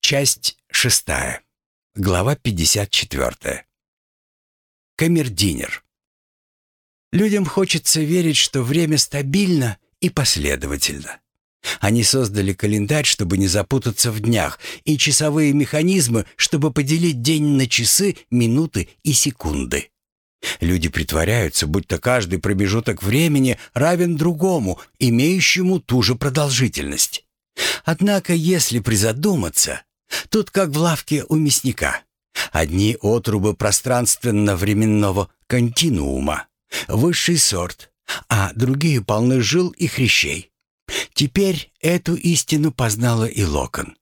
Часть шестая. Глава 54. Камердинер. Людям хочется верить, что время стабильно и последовательно. Они создали календарь, чтобы не запутаться в днях, и часовые механизмы, чтобы поделить день на часы, минуты и секунды. Люди притворяются, будто каждый промежуток времени равен другому, имеющему ту же продолжительность. Однако, если призадуматься, тут как в лавке у мясника. Одни отрубы пространственно-временного континуума, высший сорт, а другие полны жил и хрящей. Теперь эту истину познала и Локон.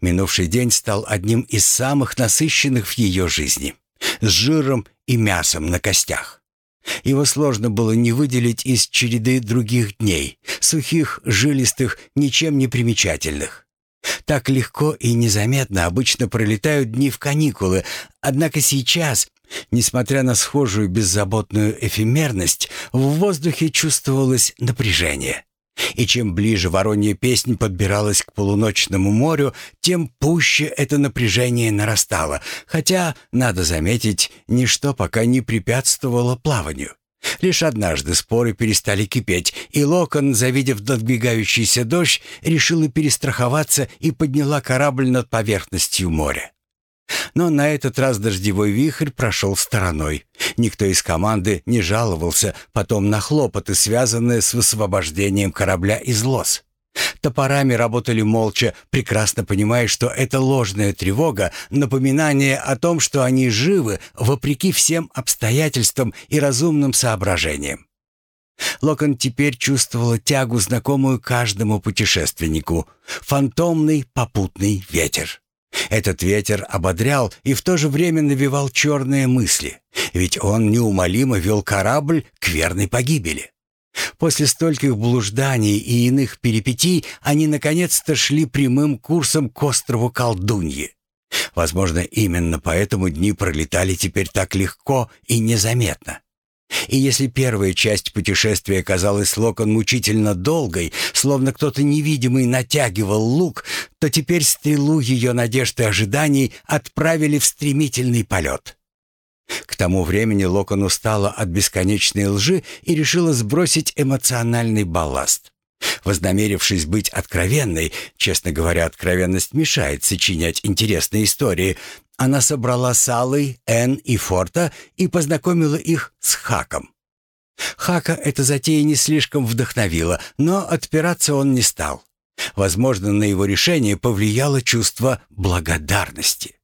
Минувший день стал одним из самых насыщенных в ее жизни, с жиром и мясом на костях. Его сложно было не выделить из череды других дней, сухих, жилистых, ничем не примечательных. Так легко и незаметно обычно пролетают дни в каникулы, однако сейчас, несмотря на схожую беззаботную эфемерность, в воздухе чувствовалось напряжение. И чем ближе воронья песнь подбиралась к полуночному морю, тем пуще это напряжение нарастало, хотя, надо заметить, ничто пока не препятствовало плаванию. Лишь однажды споры перестали кипеть, и Локон, завидев надвигающийся дождь, решила перестраховаться и подняла корабль над поверхностью моря. Но на этот раз дождевой вихрь прошел стороной. Никто из команды не жаловался потом на хлопоты, связанные с высвобождением корабля из лос. Топорами работали молча, прекрасно понимая, что это ложная тревога, напоминание о том, что они живы, вопреки всем обстоятельствам и разумным соображениям. Локон теперь чувствовала тягу, знакомую каждому путешественнику — фантомный попутный ветер. Этот ветер ободрял и в то же время навевал черные мысли, ведь он неумолимо вел корабль к верной погибели. После стольких блужданий и иных перипетий они наконец-то шли прямым курсом к острову Колдуньи. Возможно, именно поэтому дни пролетали теперь так легко и незаметно. И если первая часть путешествия казалась Локон мучительно долгой, словно кто-то невидимый натягивал лук, то теперь стрелу ее надежд и ожиданий отправили в стремительный полет. К тому времени Локон устала от бесконечной лжи и решила сбросить эмоциональный балласт. Вознамерившись быть откровенной, честно говоря, откровенность мешает сочинять интересные истории, она собрала Салы, Энн и Форта и познакомила их с Хаком. Хака эта затея не слишком вдохновила, но отпираться он не стал. Возможно, на его решение повлияло чувство благодарности.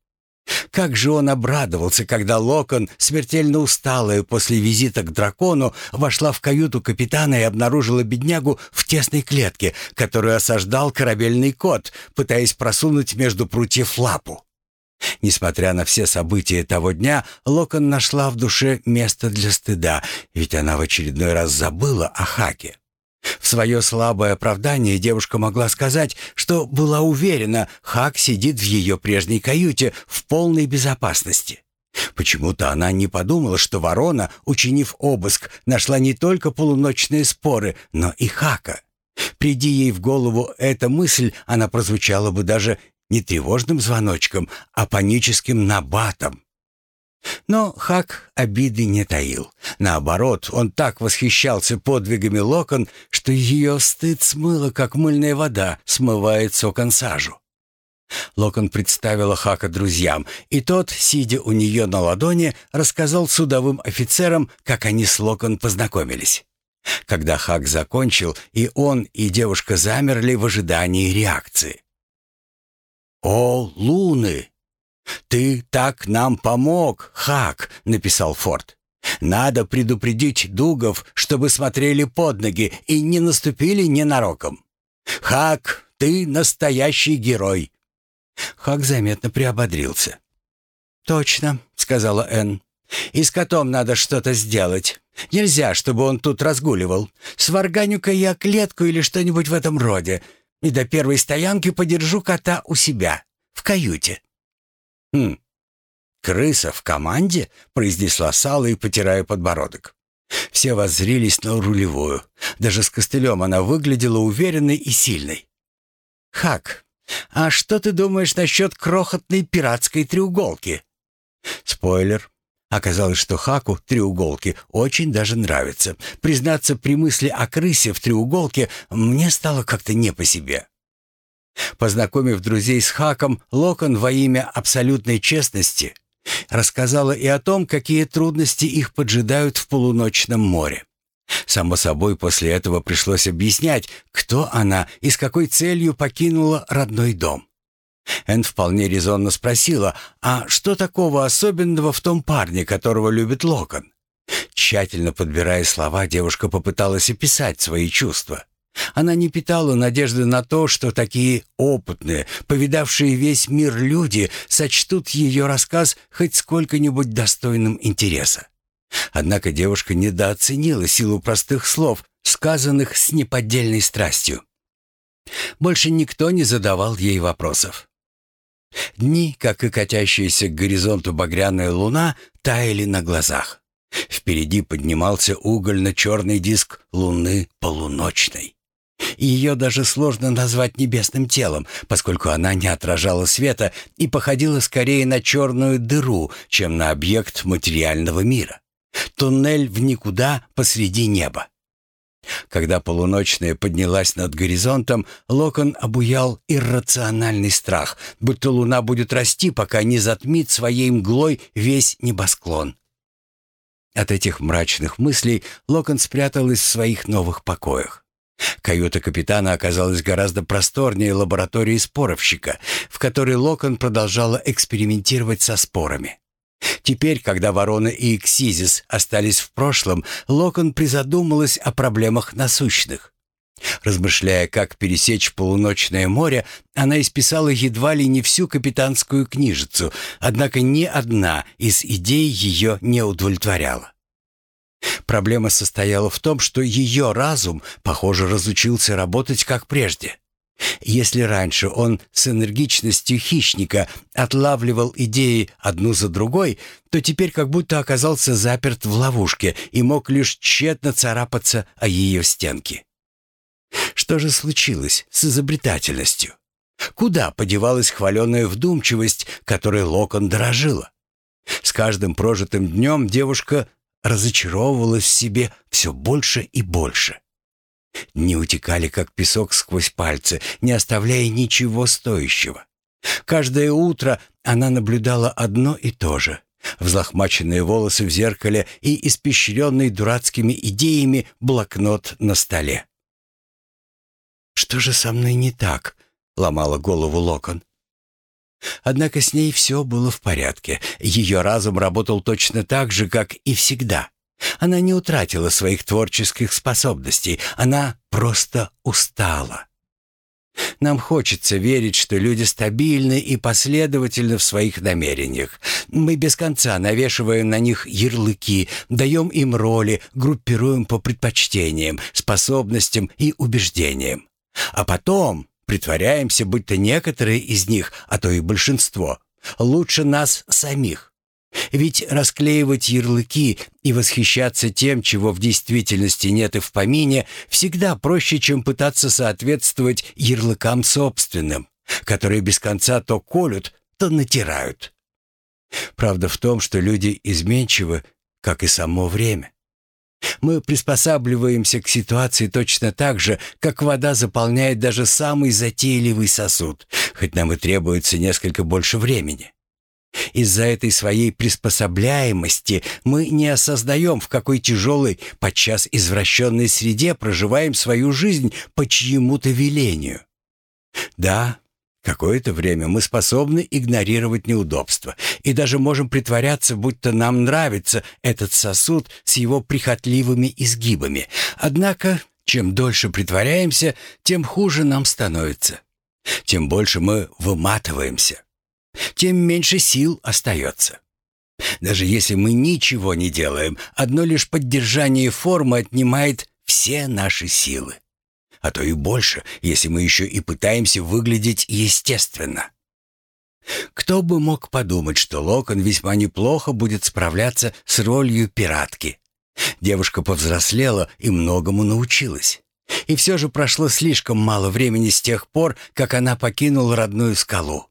Как же он обрадовался, когда Локон, смертельно усталая после визита к дракону, вошла в каюту капитана и обнаружила беднягу в тесной клетке, которую осаждал корабельный кот, пытаясь просунуть между прутьев лапу. Несмотря на все события того дня, Локон нашла в душе место для стыда, ведь она в очередной раз забыла о Хаке. В свое слабое оправдание девушка могла сказать, что была уверена, Хак сидит в ее прежней каюте в полной безопасности. Почему-то она не подумала, что ворона, учинив обыск, нашла не только полуночные споры, но и Хака. Приди ей в голову эта мысль, она прозвучала бы даже не тревожным звоночком, а паническим набатом. Но Хак обиды не таил. Наоборот, он так восхищался подвигами Локон, что ее стыд смыло, как мыльная вода смывает сокон сажу. Локон представила Хака друзьям, и тот, сидя у нее на ладони, рассказал судовым офицерам, как они с Локон познакомились. Когда Хак закончил, и он, и девушка замерли в ожидании реакции. «О, луны! Ты так нам помог, Хак!» — написал Форд. «Надо предупредить дугов, чтобы смотрели под ноги и не наступили ненароком. Хак, ты настоящий герой!» Хак заметно приободрился. «Точно», — сказала Энн. «И с котом надо что-то сделать. Нельзя, чтобы он тут разгуливал. Сварганю-ка я клетку или что-нибудь в этом роде и до первой стоянки подержу кота у себя, в каюте». «Хм, крыса в команде?» — произнесла Сала и потирая подбородок. Все воззрились на рулевую. Даже с костылем она выглядела уверенной и сильной. «Хак, «А что ты думаешь насчет крохотной пиратской треуголки?» Спойлер. Оказалось, что Хаку треуголки очень даже нравятся. Признаться, при мысли о крысе в треуголке мне стало как-то не по себе. Познакомив друзей с Хаком, Локон во имя абсолютной честности рассказала и о том, какие трудности их поджидают в полуночном море. Само собой, после этого пришлось объяснять, кто она и с какой целью покинула родной дом. Энн вполне резонно спросила, а что такого особенного в том парне, которого любит Локон? Тщательно подбирая слова, девушка попыталась описать свои чувства. Она не питала надежды на то, что такие опытные, повидавшие весь мир люди сочтут ее рассказ хоть сколько-нибудь достойным интереса. Однако девушка недооценила силу простых слов, сказанных с неподдельной страстью. Больше никто не задавал ей вопросов. Дни, как и катящаяся к горизонту багряная луна, таяли на глазах. Впереди поднимался угольно-черный диск луны полуночной. Ее даже сложно назвать небесным телом, поскольку она не отражала света и походила скорее на черную дыру, чем на объект материального мира. Туннель в никуда посреди неба. Когда полуночная поднялась над горизонтом, Локон обуял иррациональный страх, будто луна будет расти, пока не затмит своей мглой весь небосклон. От этих мрачных мыслей Локон спряталась в своих новых покоях. Каюта капитана оказалась гораздо просторнее лаборатории споровщика, в которой Локон продолжала экспериментировать со спорами. Теперь, когда Ворона и Эксизис остались в прошлом, Локон призадумалась о проблемах насущных. Размышляя, как пересечь полуночное море, она исписала едва ли не всю капитанскую книжицу, однако ни одна из идей ее не удовлетворяла. Проблема состояла в том, что ее разум, похоже, разучился работать как прежде. Если раньше он с энергичностью хищника отлавливал идеи одну за другой, то теперь как будто оказался заперт в ловушке и мог лишь тщетно царапаться о ее стенки. Что же случилось с изобретательностью? Куда подевалась хваленая вдумчивость, которой Локон дорожила? С каждым прожитым днем девушка разочаровывалась в себе все больше и больше. Не утекали, как песок сквозь пальцы, не оставляя ничего стоящего. Каждое утро она наблюдала одно и то же. Взлохмаченные волосы в зеркале и испещренный дурацкими идеями блокнот на столе. «Что же со мной не так?» — ломала голову Локон. Однако с ней все было в порядке. Ее разум работал точно так же, как и всегда. Она не утратила своих творческих способностей, она просто устала. Нам хочется верить, что люди стабильны и последовательны в своих намерениях. Мы без конца навешиваем на них ярлыки, даем им роли, группируем по предпочтениям, способностям и убеждениям. А потом притворяемся, будто некоторые из них, а то и большинство, лучше нас самих. Ведь расклеивать ярлыки и восхищаться тем, чего в действительности нет и в помине, всегда проще, чем пытаться соответствовать ярлыкам собственным, которые без конца то колют, то натирают. Правда в том, что люди изменчивы, как и само время. Мы приспосабливаемся к ситуации точно так же, как вода заполняет даже самый затейливый сосуд, хоть нам и требуется несколько больше времени. Из-за этой своей приспособляемости мы не осознаем, в какой тяжелой, подчас извращенной среде проживаем свою жизнь по чьему-то велению. Да, какое-то время мы способны игнорировать неудобства и даже можем притворяться, будто нам нравится этот сосуд с его прихотливыми изгибами. Однако, чем дольше притворяемся, тем хуже нам становится. Тем больше мы выматываемся тем меньше сил остается. Даже если мы ничего не делаем, одно лишь поддержание формы отнимает все наши силы. А то и больше, если мы еще и пытаемся выглядеть естественно. Кто бы мог подумать, что Локон весьма неплохо будет справляться с ролью пиратки. Девушка повзрослела и многому научилась. И все же прошло слишком мало времени с тех пор, как она покинула родную скалу.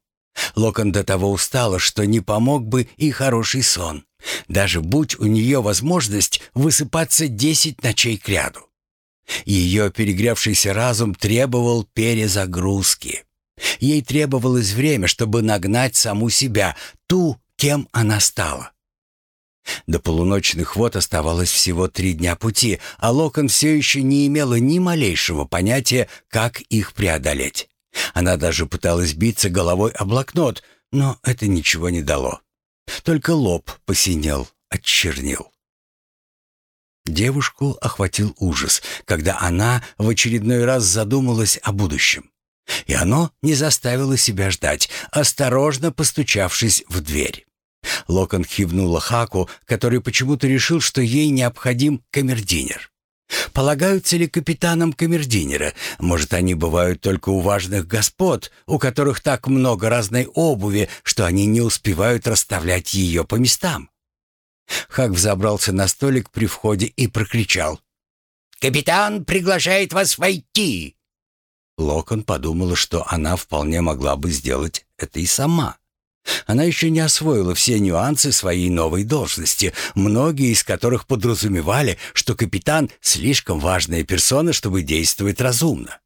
Локон до того устала, что не помог бы и хороший сон, даже будь у нее возможность высыпаться десять ночей кряду. Ее перегревшийся разум требовал перезагрузки. Ей требовалось время, чтобы нагнать саму себя, ту, кем она стала. До полуночных вод оставалось всего три дня пути, а Локон все еще не имела ни малейшего понятия, как их преодолеть. Она даже пыталась биться головой о блокнот, но это ничего не дало. Только лоб посинел, отчернил. Девушку охватил ужас, когда она в очередной раз задумалась о будущем. И оно не заставило себя ждать, осторожно постучавшись в дверь. Локон кивнула Хаку, который почему-то решил, что ей необходим камердинер. Полагаются ли капитанам камердинера? Может, они бывают только у важных господ, у которых так много разной обуви, что они не успевают расставлять ее по местам? Хак взобрался на столик при входе и прокричал. «Капитан приглашает вас войти!» Локон подумала, что она вполне могла бы сделать это и сама. Она еще не освоила все нюансы своей новой должности, многие из которых подразумевали, что капитан — слишком важная персона, чтобы действовать разумно.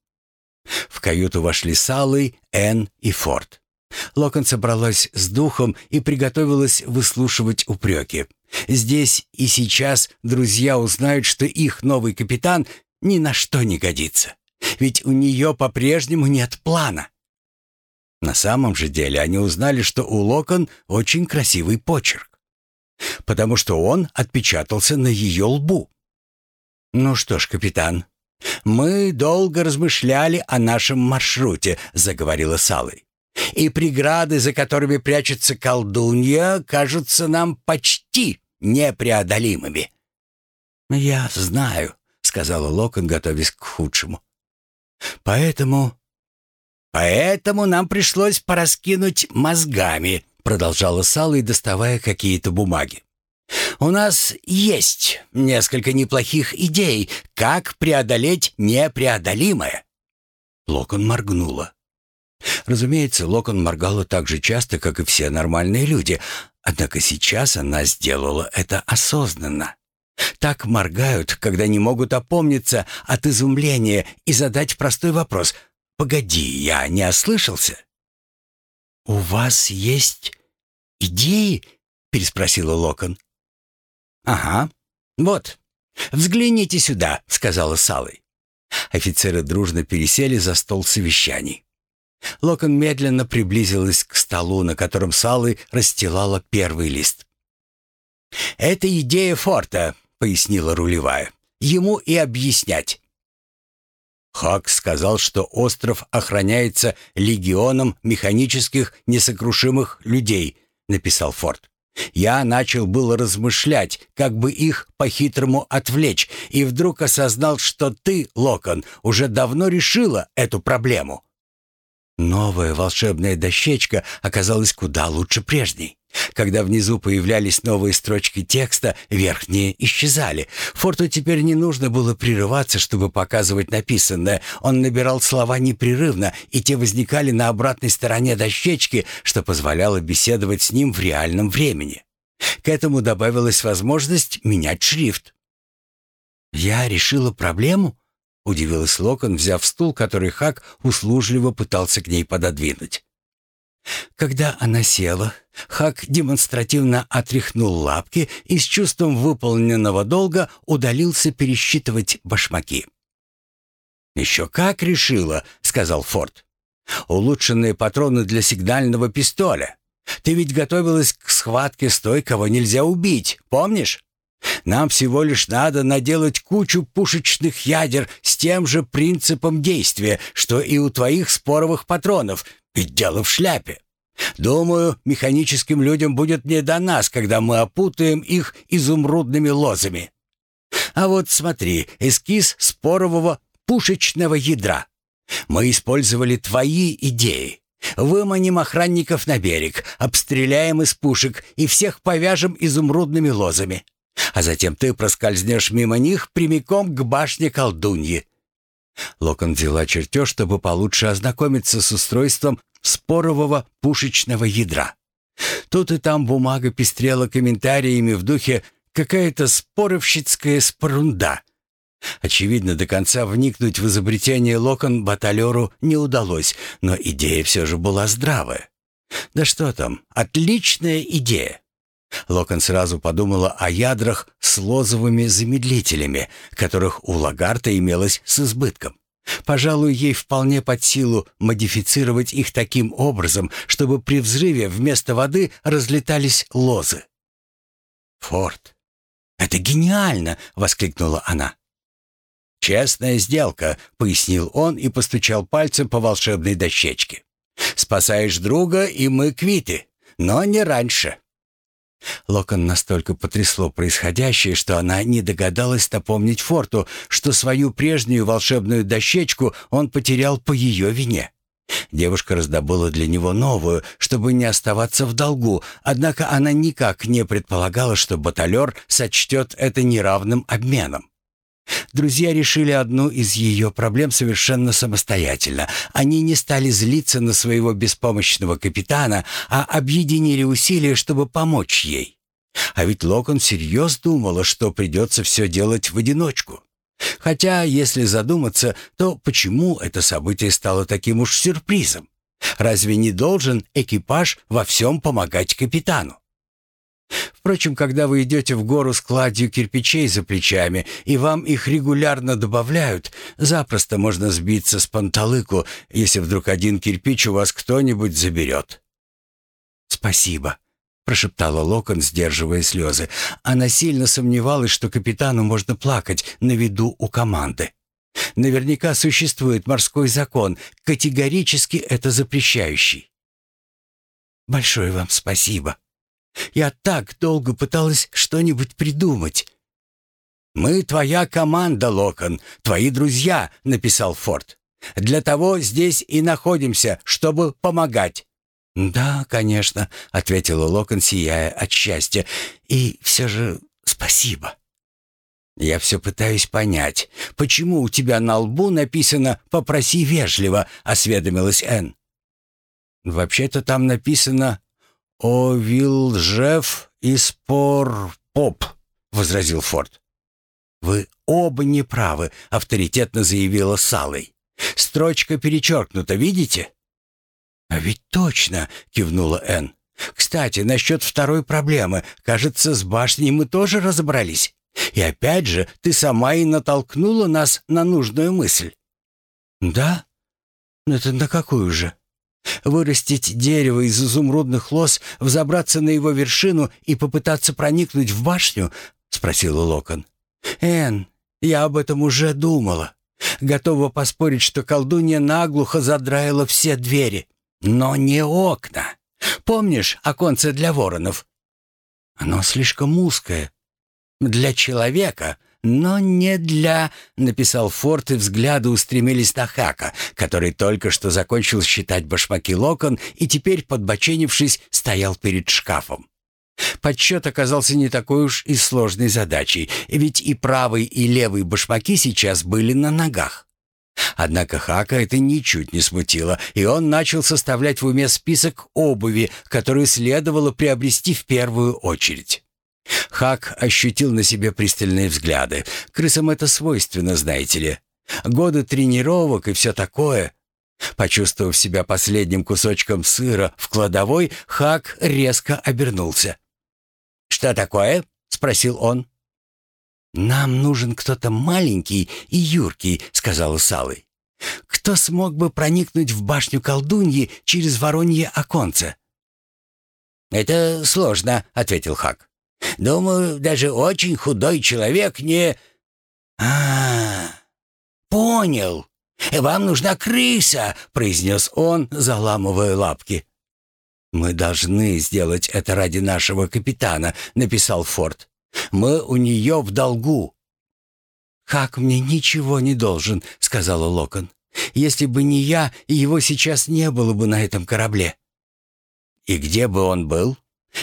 В каюту вошли Саллой, Энн и Форд. Локон собралась с духом и приготовилась выслушивать упреки. Здесь и сейчас друзья узнают, что их новый капитан ни на что не годится. Ведь у нее по-прежнему нет плана. На самом же деле они узнали, что у Локон очень красивый почерк, потому что он отпечатался на ее лбу. «Ну что ж, капитан, мы долго размышляли о нашем маршруте», — заговорила Салой. «И преграды, за которыми прячется колдунья, кажутся нам почти непреодолимыми». «Я знаю», — сказала Локон, готовясь к худшему. «Поэтому «Поэтому нам пришлось пораскинуть мозгами», — продолжала Салой, доставая какие-то бумаги. «У нас есть несколько неплохих идей, как преодолеть непреодолимое». Локон моргнула. Разумеется, Локон моргала так же часто, как и все нормальные люди, однако сейчас она сделала это осознанно. Так моргают, когда не могут опомниться от изумления и задать простой вопрос — Погоди, я не ослышался. У вас есть идеи? переспросила Локон. Ага. Вот. Взгляните сюда, сказала Салой. Офицеры дружно пересели за стол совещаний. Локон медленно приблизилась к столу, на котором Салы расстилала первый лист. «Это идея форта», — пояснила рулевая. «Ему и объяснять. Хак сказал, что остров охраняется легионом механических несокрушимых людей, написал Форд. Я начал было размышлять, как бы их по-хитрому отвлечь, и вдруг осознал, что ты, Локон, уже давно решила эту проблему. Новая волшебная дощечка оказалась куда лучше прежней. Когда внизу появлялись новые строчки текста, верхние исчезали. Форту теперь не нужно было прерываться, чтобы показывать написанное. Он набирал слова непрерывно, и те возникали на обратной стороне дощечки, что позволяло беседовать с ним в реальном времени. К этому добавилась возможность менять шрифт. «Я решила проблему?» — удивилась Локон, взяв стул, который Хак услужливо пытался к ней пододвинуть. Когда она села, Хак демонстративно отряхнул лапки и с чувством выполненного долга удалился пересчитывать башмаки. «Еще как решила», — сказал Форд. «Улучшенные патроны для сигнального пистоля. Ты ведь готовилась к схватке с той, кого нельзя убить, помнишь? Нам всего лишь надо наделать кучу пушечных ядер с тем же принципом действия, что и у твоих споровых патронов, ведь дело в шляпе. Думаю, механическим людям будет не до нас, когда мы опутаем их изумрудными лозами. А вот смотри, эскиз спорового пушечного ядра. Мы использовали твои идеи. Выманим охранников на берег, обстреляем из пушек и всех повяжем изумрудными лозами. А затем ты проскользнешь мимо них прямиком к башне колдуньи. Локон взяла чертеж, чтобы получше ознакомиться с устройством спорового пушечного ядра. Тут и там бумага пестрела комментариями в духе «какая-то споровщицкая спорунда». Очевидно, до конца вникнуть в изобретение Локон баталеру не удалось, но идея все же была здравая. Да что там, отличная идея. Локон сразу подумала о ядрах с лозовыми замедлителями, которых у Лагарта имелось с избытком. Пожалуй, ей вполне под силу модифицировать их таким образом, чтобы при взрыве вместо воды разлетались лозы. «Форд, это гениально!» — воскликнула она. «Честная сделка», — пояснил он и постучал пальцем по волшебной дощечке. «Спасаешь друга, и мы квиты, но не раньше». Локон настолько потрясло происходящее, что она не догадалась напомнить Форту, что свою прежнюю волшебную дощечку он потерял по ее вине. Девушка раздобыла для него новую, чтобы не оставаться в долгу, однако она никак не предполагала, что баталер сочтет это неравным обменом. Друзья решили одну из ее проблем совершенно самостоятельно. Они не стали злиться на своего беспомощного капитана, а объединили усилия, чтобы помочь ей. А ведь Локон всерьез думала, что придется все делать в одиночку. Хотя, если задуматься, то почему это событие стало таким уж сюрпризом? Разве не должен экипаж во всем помогать капитану? Впрочем, когда вы идете в гору с кладью кирпичей за плечами, и вам их регулярно добавляют, запросто можно сбиться с панталыку, если вдруг один кирпич у вас кто-нибудь заберет. «Спасибо», — прошептала Локон, сдерживая слезы. Она сильно сомневалась, что капитану можно плакать на виду у команды. Наверняка существует морской закон, категорически это запрещающий. «Большое вам спасибо», я так долго пыталась что-нибудь придумать». «Мы твоя команда, Локон, твои друзья», — написал Форд. «Для того здесь и находимся, чтобы помогать». «Да, конечно», — ответила Локон, сияя от счастья. «И все же спасибо». «Я все пытаюсь понять, почему у тебя на лбу написано «попроси вежливо», — осведомилась Энн. «Вообще-то там написано «О Вилжев и спор поп», — возразил Форд. «Вы оба неправы», — авторитетно заявила Салой. «Строчка перечеркнута, видите?» «А ведь точно», — кивнула Энн. «Кстати, насчет второй проблемы. Кажется, с башней мы тоже разобрались. И опять же, ты сама и натолкнула нас на нужную мысль». «Да? Это на какую же?» Вырастить дерево из изумрудных лоз, взобраться на его вершину и попытаться проникнуть в башню? спросила Локон. Эн, я об этом уже думала. Готова поспорить, что колдунья наглухо задраила все двери, но не окна. Помнишь оконце для воронов? Оно слишком узкое. Для человека «Но не для...» — написал Форд, и взгляды устремились на Хака, который только что закончил считать башмаки локон и теперь, подбоченившись, стоял перед шкафом. Подсчет оказался не такой уж и сложной задачей, ведь и правый, и левый башмаки сейчас были на ногах. Однако Хака это ничуть не смутило, и он начал составлять в уме список обуви, которую следовало приобрести в первую очередь. Хак ощутил на себе пристальные взгляды. Крысам это свойственно, знаете ли. Годы тренировок и все такое. Почувствовав себя последним кусочком сыра в кладовой, Хак резко обернулся. «Что такое?» — спросил он. «Нам нужен кто-то маленький и юркий», — сказала Салый. «Кто смог бы проникнуть в башню колдуньи через воронье оконце?» «Это сложно», — ответил Хак. Думаю, даже очень худой человек не... А, понял. Вам нужна крыса, произнес он, заламывая лапки. Мы должны сделать это ради нашего капитана, написал Форд. Мы у нее в долгу. Как мне ничего не должен, сказала Локон. Если бы не я, его сейчас не было бы на этом корабле. И где бы он был?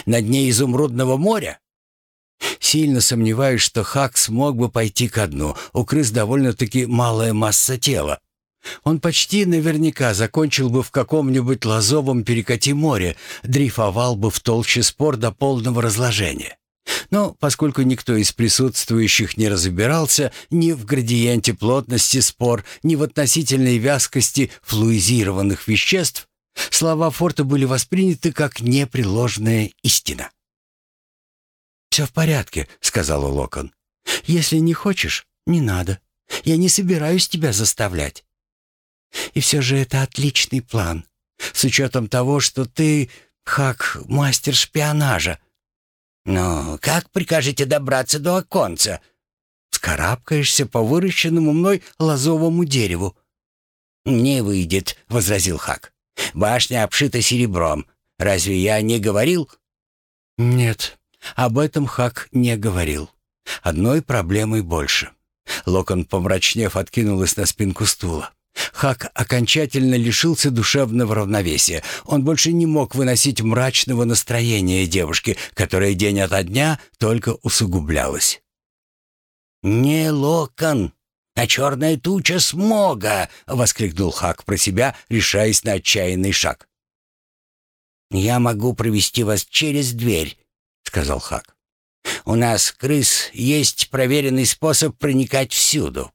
На дне изумрудного моря? Сильно сомневаюсь, что Хак смог бы пойти ко дну. У крыс довольно-таки малая масса тела. Он почти наверняка закончил бы в каком-нибудь лазовом перекати море, дрейфовал бы в толще спор до полного разложения. Но поскольку никто из присутствующих не разбирался ни в градиенте плотности спор, ни в относительной вязкости флуизированных веществ, слова Форта были восприняты как непреложная истина. «Все в порядке», — сказала Локон. «Если не хочешь, не надо. Я не собираюсь тебя заставлять. И все же это отличный план, с учетом того, что ты, Хак, мастер шпионажа. Но как прикажете добраться до оконца? Скарабкаешься по выращенному мной лозовому дереву. «Не выйдет», — возразил Хак. «Башня обшита серебром. Разве я не говорил?» «Нет, об этом Хак не говорил. Одной проблемой больше». Локон, помрачнев, откинулась на спинку стула. Хак окончательно лишился душевного равновесия. Он больше не мог выносить мрачного настроения девушки, которое день ото дня только усугублялось. «Не локон, а черная туча смога!» — воскликнул Хак про себя, решаясь на отчаянный шаг. «Я могу провести вас через дверь», — сказал Хак. «У нас, крыс, есть проверенный способ проникать всюду.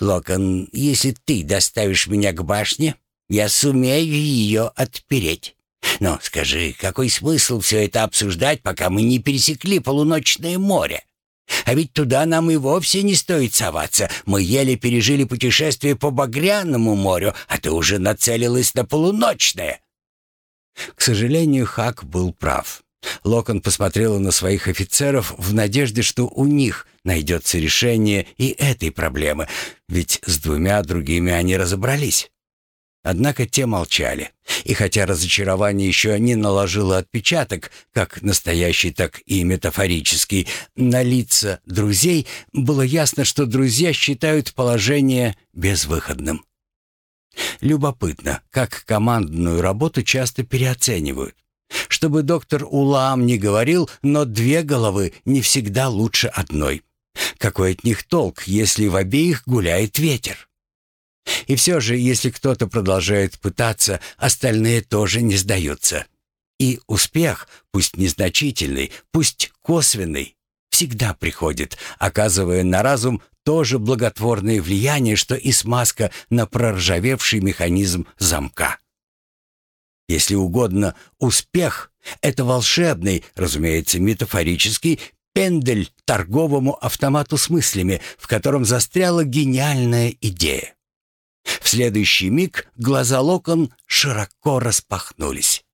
Локон, если ты доставишь меня к башне, я сумею ее отпереть. Но скажи, какой смысл все это обсуждать, пока мы не пересекли полуночное море? А ведь туда нам и вовсе не стоит соваться. Мы еле пережили путешествие по Багряному морю, а ты уже нацелилась на полуночное. К сожалению, Хак был прав. Локон посмотрела на своих офицеров в надежде, что у них найдется решение и этой проблемы, ведь с двумя другими они разобрались. Однако те молчали, и хотя разочарование еще не наложило отпечаток, как настоящий, так и метафорический, на лица друзей, было ясно, что друзья считают положение безвыходным. Любопытно, как командную работу часто переоценивают. Чтобы доктор Улам не говорил, но две головы не всегда лучше одной. Какой от них толк, если в обеих гуляет ветер? И все же, если кто-то продолжает пытаться, остальные тоже не сдаются. И успех, пусть незначительный, пусть косвенный, всегда приходит, оказывая на разум то же благотворное влияние, что и смазка на проржавевший механизм замка. Если угодно, успех — это волшебный, разумеется, метафорический пендель торговому автомату с мыслями, в котором застряла гениальная идея. В следующий миг глаза Локон широко распахнулись.